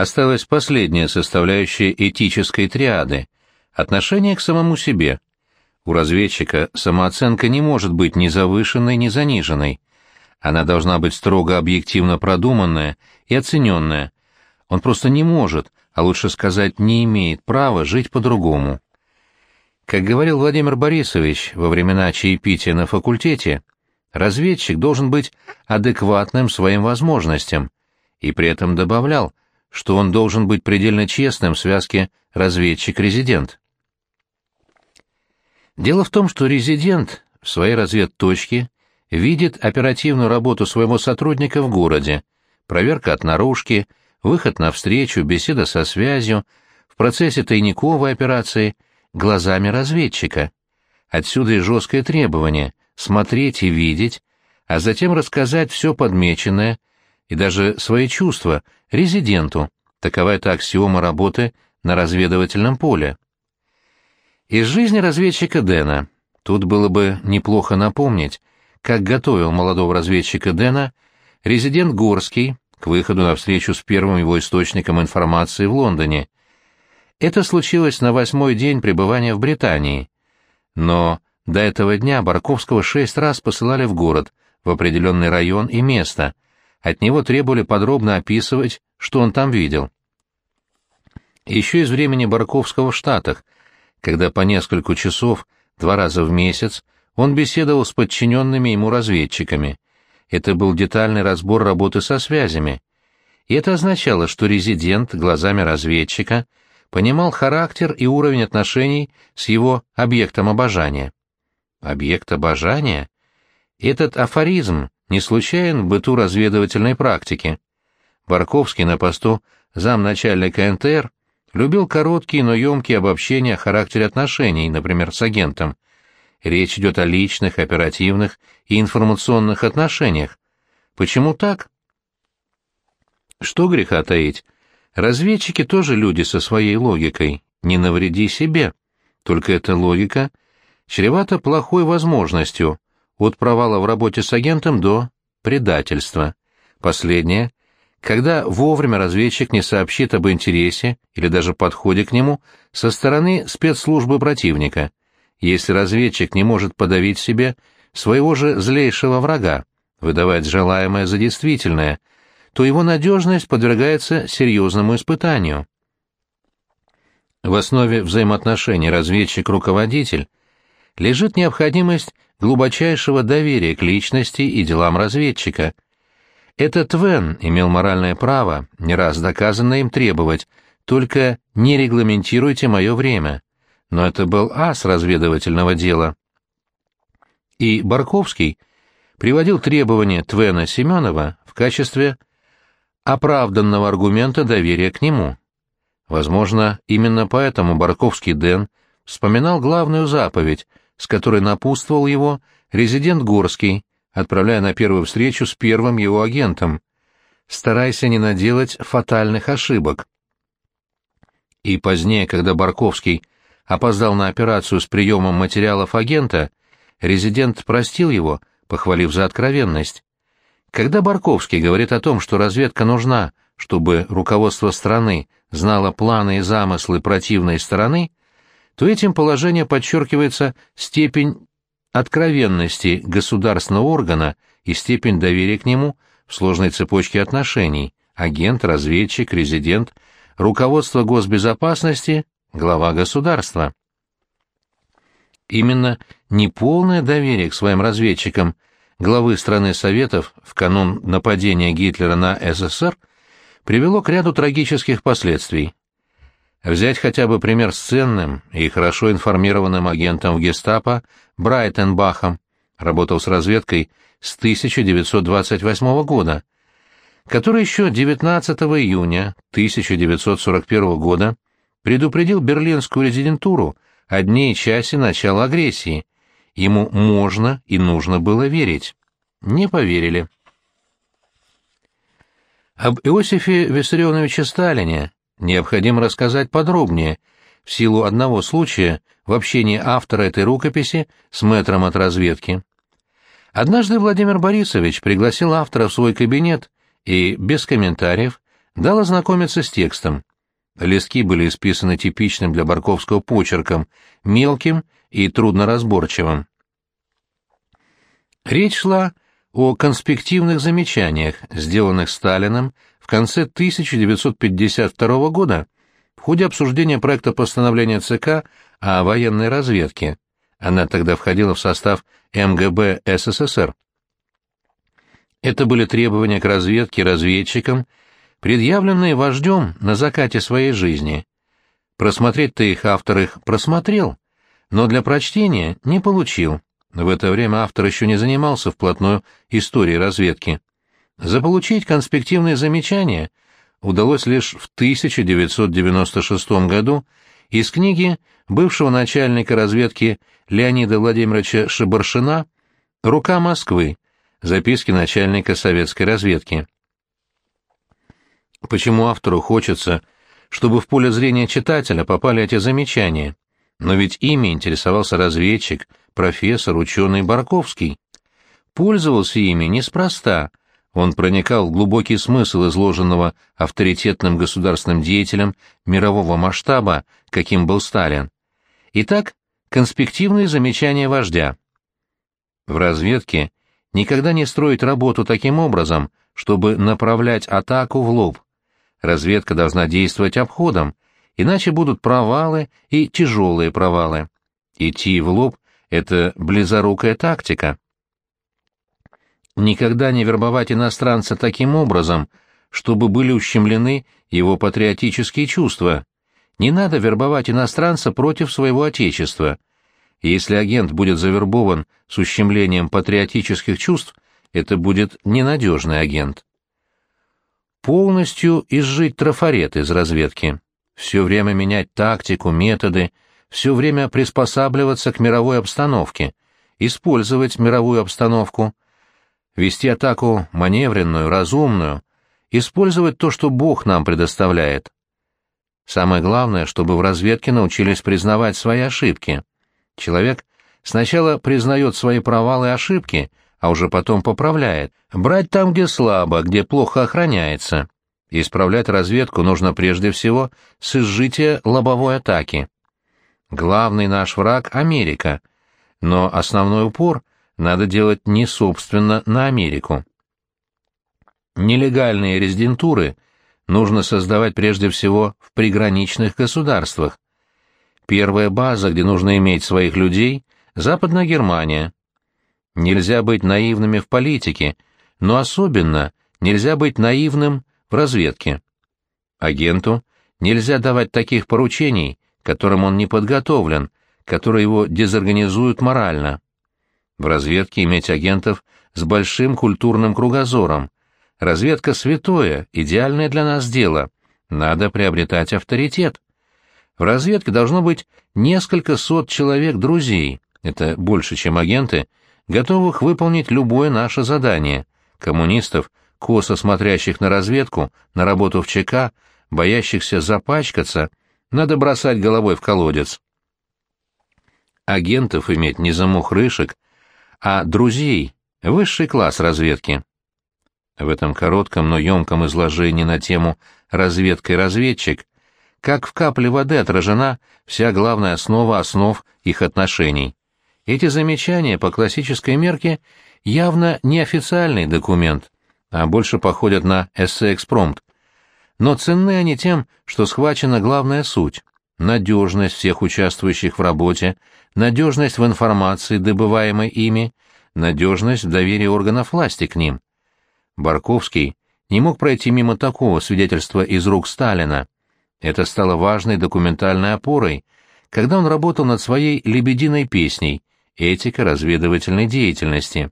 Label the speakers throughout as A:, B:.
A: осталась последняя составляющая этической триады — отношение к самому себе. У разведчика самооценка не может быть ни завышенной, ни заниженной. Она должна быть строго объективно продуманная и оцененная. Он просто не может, а лучше сказать, не имеет права жить по-другому. Как говорил Владимир Борисович во времена чаепития на факультете, разведчик должен быть адекватным своим возможностям, и при этом добавлял, что он должен быть предельно честным в связке разведчик-резидент. Дело в том, что резидент в своей разведточке видит оперативную работу своего сотрудника в городе, проверка от наружки, выход навстречу, беседа со связью, в процессе тайниковой операции глазами разведчика. Отсюда и жесткое требование смотреть и видеть, а затем рассказать все подмеченное и даже свои чувства резиденту. Такова это аксиома работы на разведывательном поле. Из жизни разведчика Дэна тут было бы неплохо напомнить, как готовил молодого разведчика Дэна резидент Горский к выходу на встречу с первым его источником информации в Лондоне. Это случилось на восьмой день пребывания в Британии. Но до этого дня Барковского шесть раз посылали в город, в определенный район и место. От него требовали подробно описывать, что он там видел. Еще из времени Барковского в Штатах, когда по несколько часов, два раза в месяц, он беседовал с подчиненными ему разведчиками. Это был детальный разбор работы со связями. И это означало, что резидент глазами разведчика понимал характер и уровень отношений с его объектом обожания. Объект обожания? Этот афоризм не случайен в быту разведывательной практики. Барковский на посту замначальника НТР любил короткие, но емкие обобщения о характере отношений, например, с агентом – Речь идет о личных, оперативных и информационных отношениях. Почему так? Что греха таить? Разведчики тоже люди со своей логикой. Не навреди себе. Только эта логика чревата плохой возможностью от провала в работе с агентом до предательства. Последнее когда вовремя разведчик не сообщит об интересе или даже подходе к нему со стороны спецслужбы противника если разведчик не может подавить себе своего же злейшего врага, выдавать желаемое за действительное, то его надежность подвергается серьезному испытанию. В основе взаимоотношений разведчик-руководитель лежит необходимость глубочайшего доверия к личности и делам разведчика. Этот Вен имел моральное право, не раз доказанное им требовать, только не регламентируйте мое время но это был ас разведывательного дела. И Барковский приводил требования Твена Семенова в качестве оправданного аргумента доверия к нему. Возможно, именно поэтому Барковский Дэн вспоминал главную заповедь, с которой напутствовал его резидент Горский, отправляя на первую встречу с первым его агентом. «Старайся не наделать фатальных ошибок». И позднее, когда Барковский опоздал на операцию с приемом материалов агента, резидент простил его, похвалив за откровенность. Когда Барковский говорит о том, что разведка нужна, чтобы руководство страны знало планы и замыслы противной стороны, то этим положением подчеркивается степень откровенности государственного органа и степень доверия к нему в сложной цепочке отношений – агент, разведчик, резидент, руководство госбезопасности глава государства. Именно неполное доверие к своим разведчикам главы страны Советов в канун нападения Гитлера на СССР привело к ряду трагических последствий. Взять хотя бы пример с ценным и хорошо информированным агентом в гестапо Брайтенбахом, работал с разведкой с 1928 года, который еще 19 июня 1941 года предупредил берлинскую резидентуру о дне и часе начала агрессии. Ему можно и нужно было верить. Не поверили. Об Иосифе Виссарионовиче Сталине необходимо рассказать подробнее, в силу одного случая в общении автора этой рукописи с мэтром от разведки. Однажды Владимир Борисович пригласил автора в свой кабинет и, без комментариев, дал ознакомиться с текстом. Листки были исписаны типичным для Барковского почерком, мелким и трудноразборчивым. Речь шла о конспективных замечаниях, сделанных Сталиным конце 1952 года в ходе обсуждения проекта постановления ЦК о военной разведке. Она тогда входила в состав МГБ СССР. Это были требования к разведке разведчикам, предъявленные вождем на закате своей жизни. Просмотреть-то их автор их просмотрел, но для прочтения не получил. В это время автор еще не занимался вплотную историей разведки. Заполучить конспективные замечания удалось лишь в 1996 году из книги бывшего начальника разведки Леонида Владимировича Шибаршина «Рука Москвы. Записки начальника советской разведки». Почему автору хочется, чтобы в поле зрения читателя попали эти замечания? Но ведь ими интересовался разведчик, профессор, ученый Барковский. Пользовался ими неспроста. Он проникал в глубокий смысл изложенного авторитетным государственным деятелем мирового масштаба, каким был Сталин. Итак, конспективные замечания вождя. В разведке никогда не строить работу таким образом, чтобы направлять атаку в лоб. Разведка должна действовать обходом, иначе будут провалы и тяжелые провалы. Идти в лоб — это близорукая тактика. Никогда не вербовать иностранца таким образом, чтобы были ущемлены его патриотические чувства. Не надо вербовать иностранца против своего отечества. Если агент будет завербован с ущемлением патриотических чувств, это будет ненадежный агент полностью изжить трафарет из разведки, все время менять тактику, методы, все время приспосабливаться к мировой обстановке, использовать мировую обстановку, вести атаку маневренную, разумную, использовать то, что Бог нам предоставляет. Самое главное, чтобы в разведке научились признавать свои ошибки. Человек сначала признает свои провалы и ошибки, а уже потом поправляет. Брать там, где слабо, где плохо охраняется. Исправлять разведку нужно прежде всего с изжития лобовой атаки. Главный наш враг — Америка, но основной упор надо делать не собственно на Америку. Нелегальные резидентуры нужно создавать прежде всего в приграничных государствах. Первая база, где нужно иметь своих людей — Западная Германия — Нельзя быть наивными в политике, но особенно нельзя быть наивным в разведке. Агенту нельзя давать таких поручений, которым он не подготовлен, которые его дезорганизуют морально. В разведке иметь агентов с большим культурным кругозором. Разведка святое, идеальное для нас дело. Надо приобретать авторитет. В разведке должно быть несколько сот человек-друзей, это больше, чем агенты, готовых выполнить любое наше задание, коммунистов, косо смотрящих на разведку, на работу в ЧК, боящихся запачкаться, надо бросать головой в колодец. Агентов иметь не замухрышек, а друзей, высший класс разведки. В этом коротком, но емком изложении на тему «разведка и разведчик» как в капле воды отражена вся главная основа основ их отношений. Эти замечания по классической мерке явно не официальный документ, а больше походят на эссе-экспромт. Но ценны они тем, что схвачена главная суть — надежность всех участвующих в работе, надежность в информации, добываемой ими, надежность в доверии органов власти к ним. Барковский не мог пройти мимо такого свидетельства из рук Сталина. Это стало важной документальной опорой, когда он работал над своей «Лебединой песней», этика разведывательной деятельности.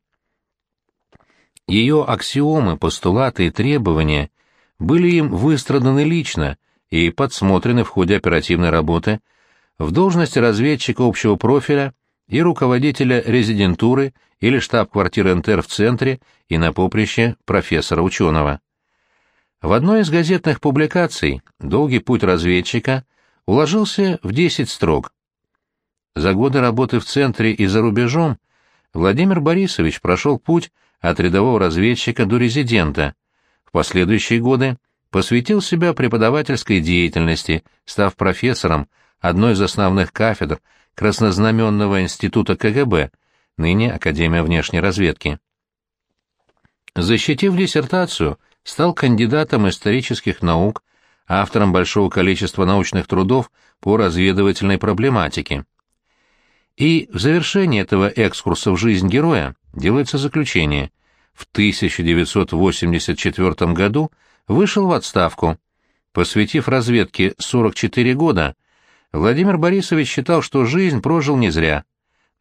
A: Ее аксиомы, постулаты и требования были им выстраданы лично и подсмотрены в ходе оперативной работы в должности разведчика общего профиля и руководителя резидентуры или штаб-квартиры НТР в центре и на поприще профессора-ученого. В одной из газетных публикаций «Долгий путь разведчика» уложился в 10 строк. За годы работы в центре и за рубежом Владимир Борисович прошел путь от рядового разведчика до резидента. В последующие годы посвятил себя преподавательской деятельности, став профессором одной из основных кафедр Краснознаменного института КГБ, ныне Академия внешней разведки. Защитив диссертацию, стал кандидатом исторических наук, автором большого количества научных трудов по разведывательной проблематике. И в завершении этого экскурса в жизнь героя делается заключение. В 1984 году вышел в отставку. Посвятив разведке 44 года, Владимир Борисович считал, что жизнь прожил не зря.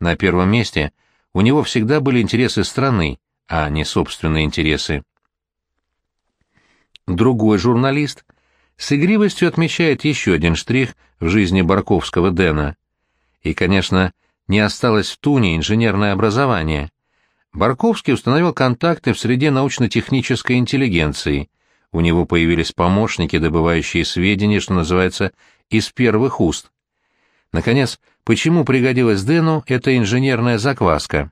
A: На первом месте у него всегда были интересы страны, а не собственные интересы. Другой журналист с игривостью отмечает еще один штрих в жизни Барковского Дэна. И, конечно, не осталось в Туне инженерное образование. Барковский установил контакты в среде научно-технической интеллигенции. У него появились помощники, добывающие сведения, что называется, из первых уст. Наконец, почему пригодилась Дэну эта инженерная закваска?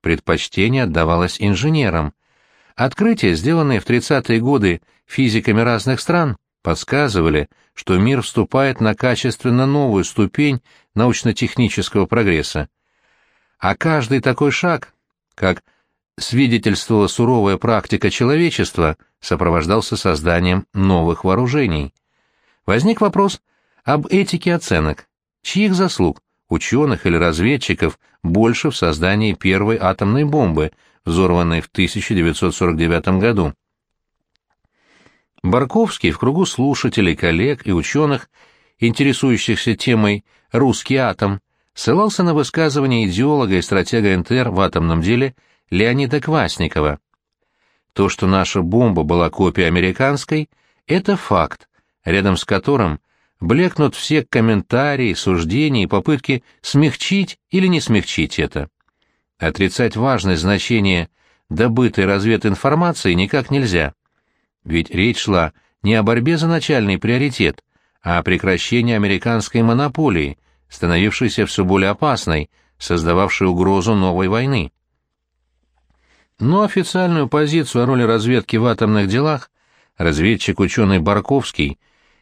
A: Предпочтение отдавалось инженерам. Открытия, сделанные в 30-е годы физиками разных стран, подсказывали, что мир вступает на качественно новую ступень научно-технического прогресса. А каждый такой шаг, как свидетельствовала суровая практика человечества, сопровождался созданием новых вооружений. Возник вопрос об этике оценок. Чьих заслуг, ученых или разведчиков, больше в создании первой атомной бомбы, взорванной в 1949 году? Барковский в кругу слушателей, коллег и ученых, интересующихся темой «русский атом», ссылался на высказывание идеолога и стратега НТР в атомном деле Леонида Квасникова. То, что наша бомба была копией американской, это факт, рядом с которым блекнут все комментарии, суждения и попытки смягчить или не смягчить это. Отрицать важность значения добытой развединформации никак нельзя. Ведь речь шла не о борьбе за начальный приоритет, а о прекращении американской монополии, становившейся все более опасной, создававшей угрозу новой войны. Но официальную позицию о роли разведки в атомных делах разведчик-ученый Барковский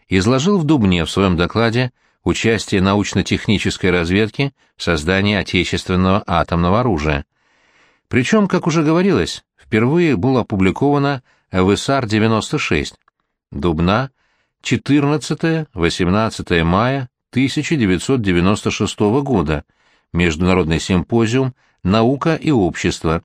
A: изложил в Дубне в своем докладе участие научно-технической разведки в создании отечественного атомного оружия. Причем, как уже говорилось, впервые было опубликовано в ИСАР-96. Дубна, 14-18 мая 1996 года. Международный симпозиум «Наука и общество»,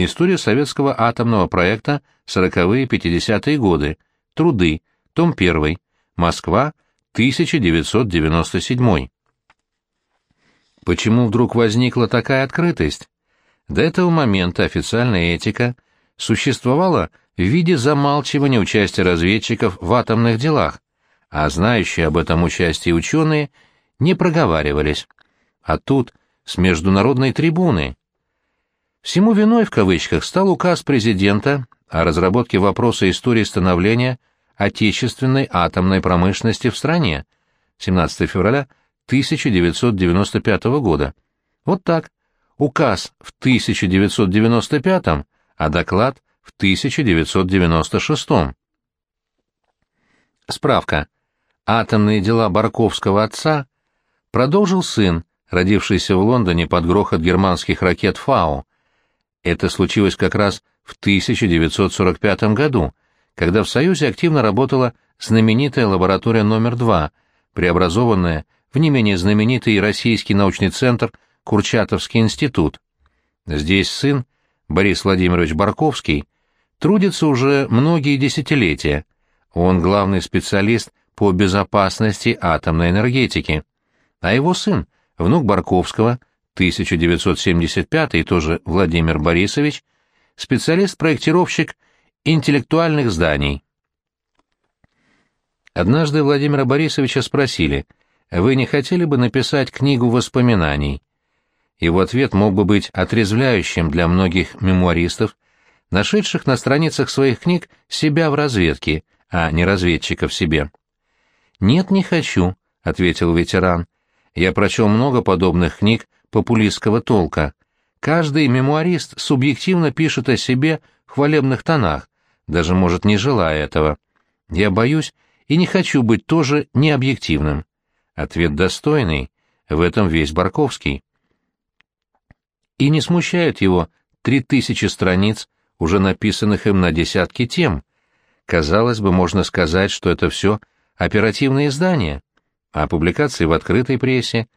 A: История советского атомного проекта 40-50-е годы. Труды. Том 1. Москва. 1997. Почему вдруг возникла такая открытость? До этого момента официальная этика существовала в виде замалчивания участия разведчиков в атомных делах, а знающие об этом участии ученые не проговаривались. А тут, с международной трибуны, Всему виной в кавычках стал указ президента о разработке вопроса истории становления отечественной атомной промышленности в стране 17 февраля 1995 года. Вот так. Указ в 1995, а доклад в 1996. Справка. Атомные дела Барковского отца продолжил сын, родившийся в Лондоне под грохот германских ракет «Фау», это случилось как раз в 1945 году, когда в Союзе активно работала знаменитая лаборатория номер 2, преобразованная в не менее знаменитый российский научный центр Курчатовский институт. Здесь сын, Борис Владимирович Барковский, трудится уже многие десятилетия. Он главный специалист по безопасности атомной энергетики. А его сын, внук Барковского, 1975 тоже Владимир Борисович, специалист-проектировщик интеллектуальных зданий. Однажды Владимира Борисовича спросили, «Вы не хотели бы написать книгу воспоминаний?» Его ответ мог бы быть отрезвляющим для многих мемуаристов, нашедших на страницах своих книг себя в разведке, а не разведчика в себе. «Нет, не хочу», — ответил ветеран. «Я прочел много подобных книг популистского толка. Каждый мемуарист субъективно пишет о себе в хвалебных тонах, даже, может, не желая этого. Я боюсь и не хочу быть тоже необъективным. Ответ достойный, в этом весь Барковский. И не смущают его три тысячи страниц, уже написанных им на десятки тем. Казалось бы, можно сказать, что это все оперативные издания, а публикации в открытой прессе,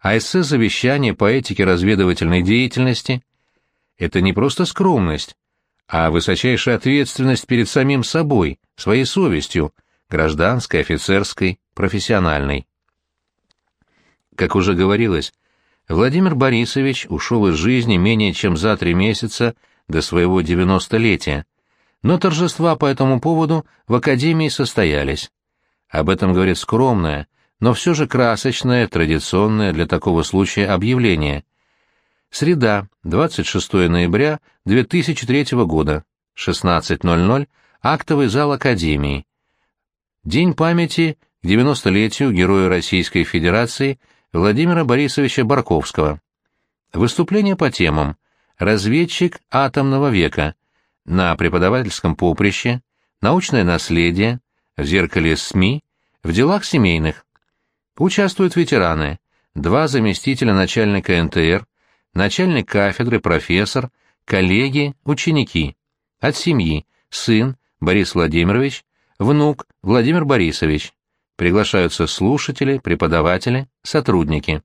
A: а эссе завещания по этике разведывательной деятельности — это не просто скромность, а высочайшая ответственность перед самим собой, своей совестью, гражданской, офицерской, профессиональной. Как уже говорилось, Владимир Борисович ушел из жизни менее чем за три месяца до своего девяностолетия, но торжества по этому поводу в Академии состоялись. Об этом говорит скромное, но все же красочное, традиционное для такого случая объявление. Среда, 26 ноября 2003 года, 16.00, актовый зал Академии. День памяти к 90-летию Героя Российской Федерации Владимира Борисовича Барковского. Выступление по темам «Разведчик атомного века», на преподавательском поприще, научное наследие, в зеркале СМИ, в делах семейных. Участвуют ветераны, два заместителя начальника НТР, начальник кафедры, профессор, коллеги, ученики. От семьи сын Борис Владимирович, внук Владимир Борисович. Приглашаются слушатели, преподаватели, сотрудники.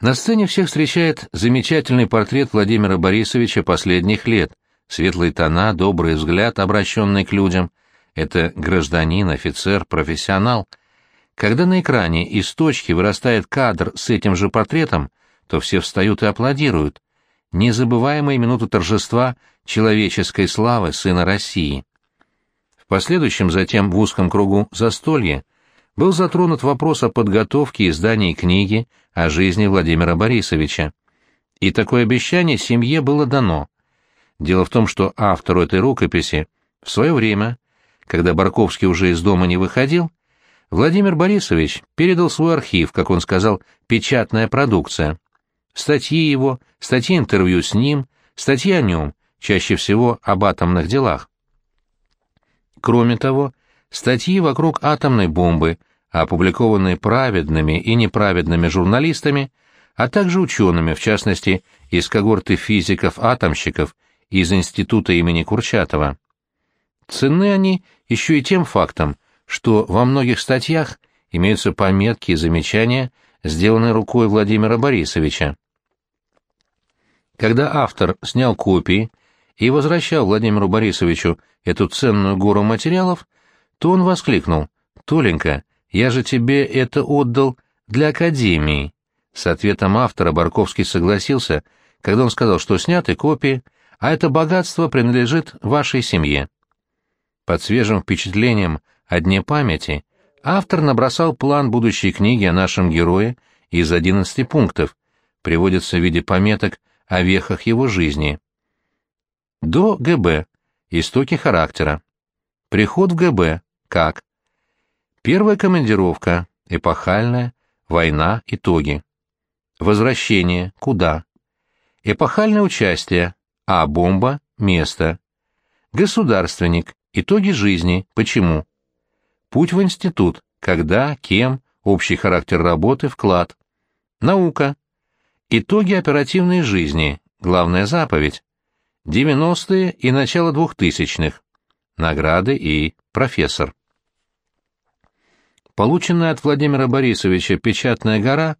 A: На сцене всех встречает замечательный портрет Владимира Борисовича последних лет, светлые тона, добрый взгляд, обращенный к людям. Это гражданин, офицер, профессионал. Когда на экране из точки вырастает кадр с этим же портретом, то все встают и аплодируют. Незабываемые минуты торжества человеческой славы сына России. В последующем затем в узком кругу застолье был затронут вопрос о подготовке и издании книги о жизни Владимира Борисовича. И такое обещание семье было дано. Дело в том, что автору этой рукописи в свое время, когда Барковский уже из дома не выходил, Владимир Борисович передал свой архив, как он сказал, «печатная продукция». Статьи его, статьи интервью с ним, статьи о нем, чаще всего об атомных делах. Кроме того, статьи вокруг атомной бомбы, опубликованные праведными и неправедными журналистами, а также учеными, в частности, из когорты физиков-атомщиков из Института имени Курчатова. Ценны они еще и тем фактом, что во многих статьях имеются пометки и замечания, сделанные рукой Владимира Борисовича. Когда автор снял копии и возвращал Владимиру Борисовичу эту ценную гору материалов, то он воскликнул «Толенька, я же тебе это отдал для Академии». С ответом автора Барковский согласился, когда он сказал, что сняты копии, а это богатство принадлежит вашей семье. Под свежим впечатлением о Дне памяти автор набросал план будущей книги о нашем герое из 11 пунктов, приводится в виде пометок о вехах его жизни. До ГБ. Истоки характера. Приход в ГБ. Как? Первая командировка. Эпохальная. Война. Итоги. Возвращение. Куда? Эпохальное участие. А. Бомба. Место. Государственник. Итоги жизни. Почему? Путь в институт. Когда, кем, общий характер работы, вклад. Наука. Итоги оперативной жизни. Главная заповедь. 90-е и начало 2000-х. Награды и профессор. Полученная от Владимира Борисовича «Печатная гора»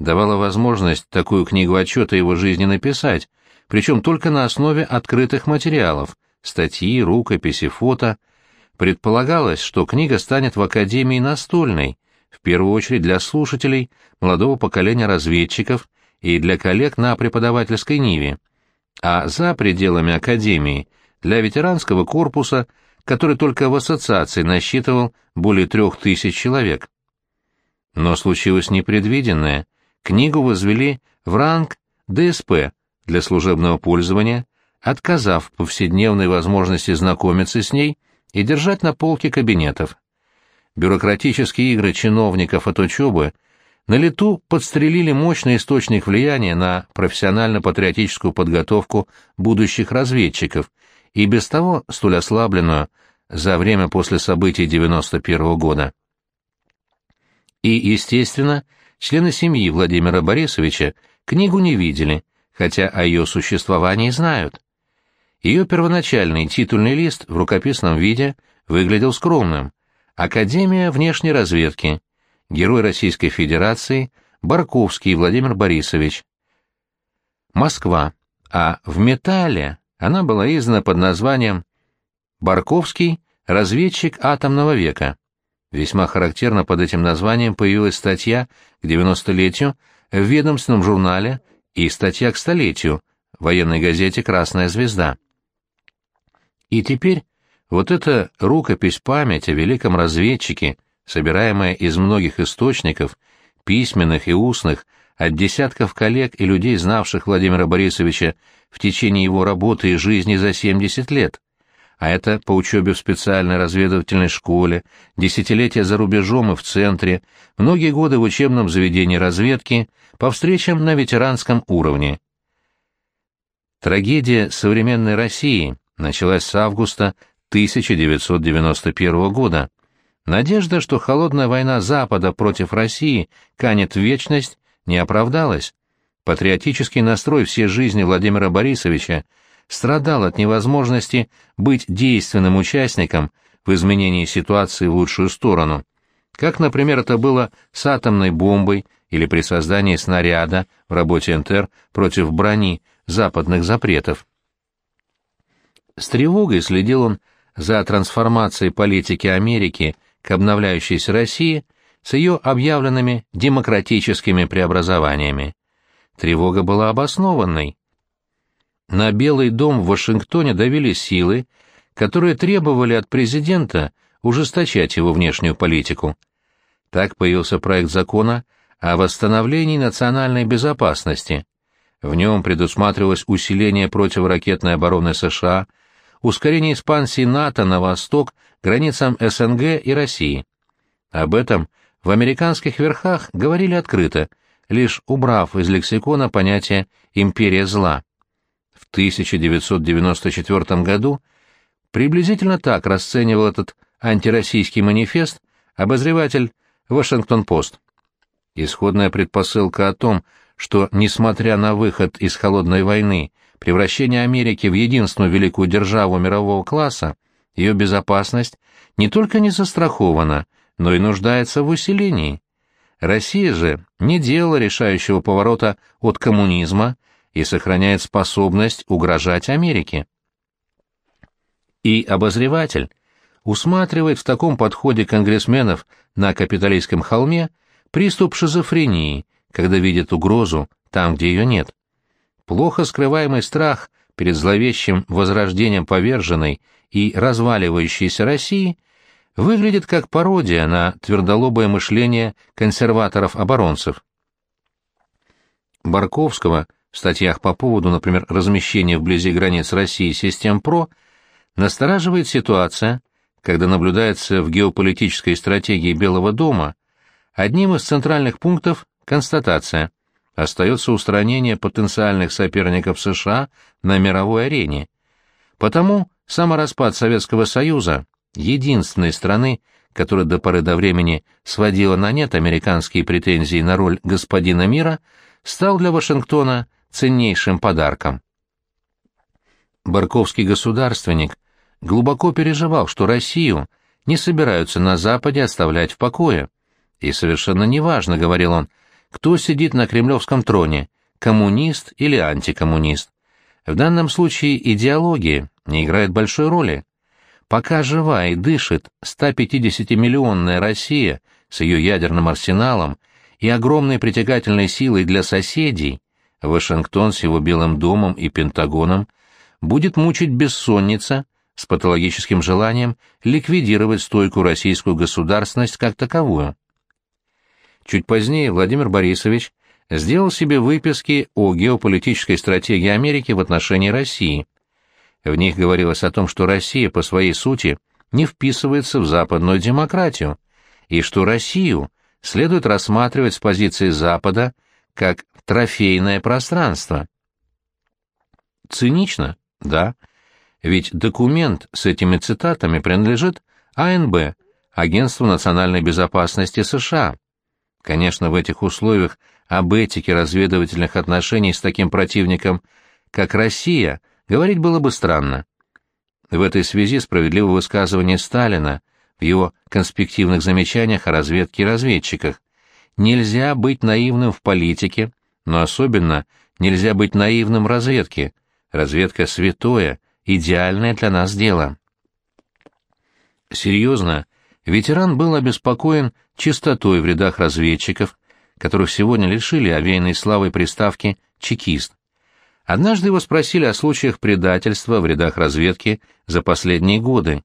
A: давала возможность такую книгу отчета его жизни написать, причем только на основе открытых материалов, статьи, рукописи, фото. Предполагалось, что книга станет в Академии настольной, в первую очередь для слушателей молодого поколения разведчиков и для коллег на преподавательской ниве, а за пределами Академии для ветеранского корпуса, который только в ассоциации насчитывал более трех тысяч человек. Но случилось непредвиденное. Книгу возвели в ранг ДСП для служебного пользования, отказав повседневной возможности знакомиться с ней и держать на полке кабинетов. Бюрократические игры чиновников от учебы на лету подстрелили мощный источник влияния на профессионально-патриотическую подготовку будущих разведчиков и без того столь ослабленную за время после событий 91 -го года. И, естественно, члены семьи Владимира Борисовича книгу не видели, хотя о ее существовании знают. Ее первоначальный титульный лист в рукописном виде выглядел скромным. Академия внешней разведки. Герой Российской Федерации Барковский Владимир Борисович. Москва. А в металле она была издана под названием «Барковский. Разведчик атомного века». Весьма характерно под этим названием появилась статья к 90-летию в ведомственном журнале и статья к столетию в военной газете «Красная звезда». И теперь вот эта рукопись память о великом разведчике, собираемая из многих источников, письменных и устных, от десятков коллег и людей, знавших Владимира Борисовича в течение его работы и жизни за 70 лет, а это по учебе в специальной разведывательной школе, десятилетия за рубежом и в центре, многие годы в учебном заведении разведки, по встречам на ветеранском уровне. Трагедия современной России началась с августа 1991 года. Надежда, что холодная война Запада против России канет в вечность, не оправдалась. Патриотический настрой всей жизни Владимира Борисовича – страдал от невозможности быть действенным участником в изменении ситуации в лучшую сторону, как, например, это было с атомной бомбой или при создании снаряда в работе НТР против брони западных запретов. С тревогой следил он за трансформацией политики Америки к обновляющейся России с ее объявленными демократическими преобразованиями. Тревога была обоснованной. На Белый дом в Вашингтоне давили силы, которые требовали от президента ужесточать его внешнюю политику. Так появился проект закона о восстановлении национальной безопасности. В нем предусматривалось усиление противоракетной обороны США, ускорение экспансии НАТО на восток, границам СНГ и России. Об этом в американских верхах говорили открыто, лишь убрав из лексикона понятие «империя зла». 1994 году приблизительно так расценивал этот антироссийский манифест обозреватель «Вашингтон-Пост». Исходная предпосылка о том, что, несмотря на выход из холодной войны, превращение Америки в единственную великую державу мирового класса, ее безопасность не только не застрахована, но и нуждается в усилении. Россия же не делала решающего поворота от коммунизма и сохраняет способность угрожать Америке. И обозреватель усматривает в таком подходе конгрессменов на капиталистском холме приступ шизофрении, когда видит угрозу там, где ее нет. Плохо скрываемый страх перед зловещим возрождением поверженной и разваливающейся России выглядит как пародия на твердолобое мышление консерваторов-оборонцев. Барковского – в статьях по поводу, например, размещения вблизи границ России систем ПРО, настораживает ситуация, когда наблюдается в геополитической стратегии Белого дома одним из центральных пунктов констатация остается устранение потенциальных соперников США на мировой арене. Потому самораспад Советского Союза, единственной страны, которая до поры до времени сводила на нет американские претензии на роль господина мира, стал для Вашингтона ценнейшим подарком. Барковский государственник глубоко переживал, что Россию не собираются на Западе оставлять в покое. И совершенно неважно, говорил он, кто сидит на кремлевском троне, коммунист или антикоммунист. В данном случае идеология не играет большой роли. Пока жива и дышит 150-миллионная Россия с ее ядерным арсеналом и огромной притягательной силой для соседей, Вашингтон с его Белым домом и Пентагоном будет мучить бессонница с патологическим желанием ликвидировать стойкую российскую государственность как таковую. Чуть позднее Владимир Борисович сделал себе выписки о геополитической стратегии Америки в отношении России. В них говорилось о том, что Россия по своей сути не вписывается в западную демократию, и что Россию следует рассматривать с позиции Запада как трофейное пространство. Цинично? Да. ведь документ с этими цитатами принадлежит АНБ, Агентству национальной безопасности США. Конечно, в этих условиях об этике разведывательных отношений с таким противником, как Россия, говорить было бы странно. В этой связи справедливо высказывание Сталина в его конспективных замечаниях о разведке и разведчиках. Нельзя быть наивным в политике, но особенно нельзя быть наивным в разведке. Разведка святое, идеальное для нас дело. Серьезно, ветеран был обеспокоен чистотой в рядах разведчиков, которых сегодня лишили овеянной славой приставки «чекист». Однажды его спросили о случаях предательства в рядах разведки за последние годы,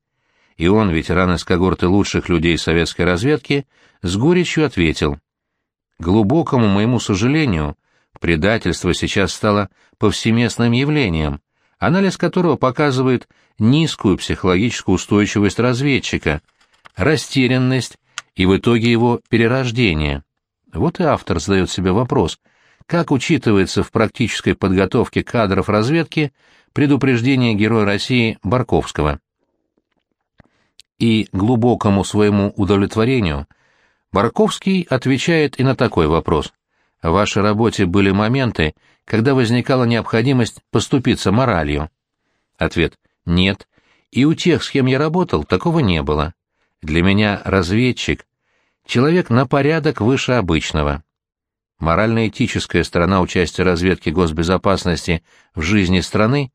A: и он, ветеран из когорты лучших людей советской разведки, с горечью ответил. «Глубокому моему сожалению, предательство сейчас стало повсеместным явлением, анализ которого показывает низкую психологическую устойчивость разведчика, растерянность и в итоге его перерождение. Вот и автор задает себе вопрос, как учитывается в практической подготовке кадров разведки предупреждение Героя России Барковского. И глубокому своему удовлетворению Барковский отвечает и на такой вопрос. В вашей работе были моменты, когда возникала необходимость поступиться моралью? Ответ – нет. И у тех, с кем я работал, такого не было. Для меня разведчик — человек на порядок выше обычного. Морально-этическая сторона участия разведки госбезопасности в жизни страны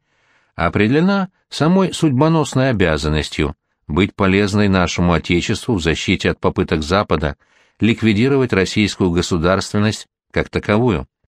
A: определена самой судьбоносной обязанностью быть полезной нашему Отечеству в защите от попыток Запада ликвидировать российскую государственность как таковую.